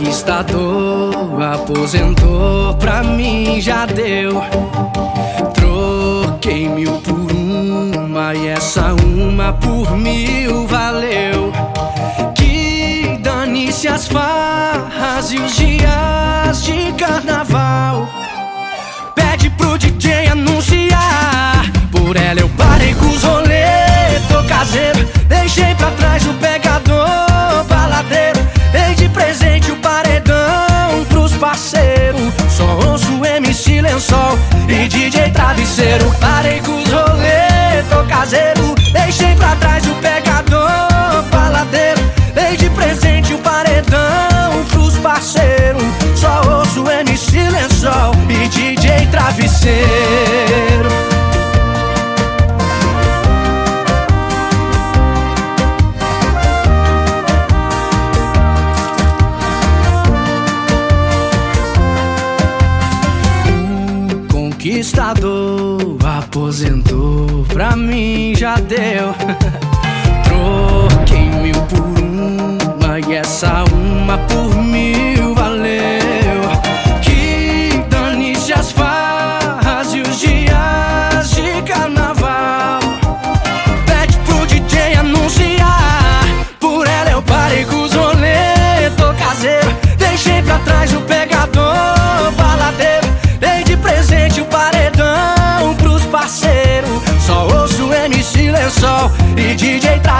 conquistador aposentou, pra mim já deu. Troquei mil por uma e essa uma por mil valeu. Que dane-se as farras e os dias de carnaval. Pede pro DJ anunciar, parceiros. Só ouço MC Lençol e DJ Travesseiro. Parei com os rolê, tô caseiro. Deixei pra trás o pegador, baladeiro. Dei de presente o paredão pros parceiros. Só ouço MC Lençol e DJ Travesseiro. Conquistador aposentou, pra mim já deu. Troquei mil por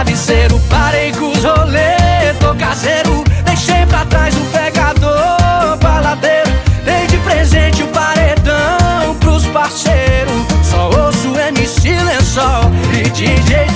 Travesseiro. Parei com os rolê, tô caseiro. Deixei pra trás o pegador, baladeiro. Dei de presente o paredão pros parceiros. Só ouço MC Lençol e DJ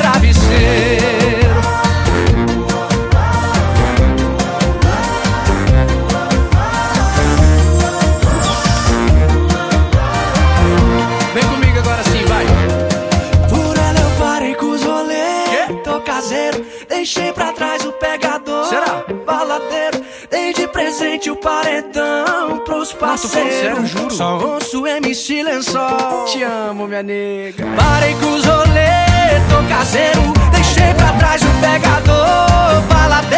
caseiro, deixei pra trás o pegador. Será? Baladeiro, dei de presente o paredão pros falando sério, parceiros. juro. Só ouço MC Lençol. Te amo, minha nega. Parei com os rolê, tô caseiro. Deixei pra trás o pegador, baladeiro.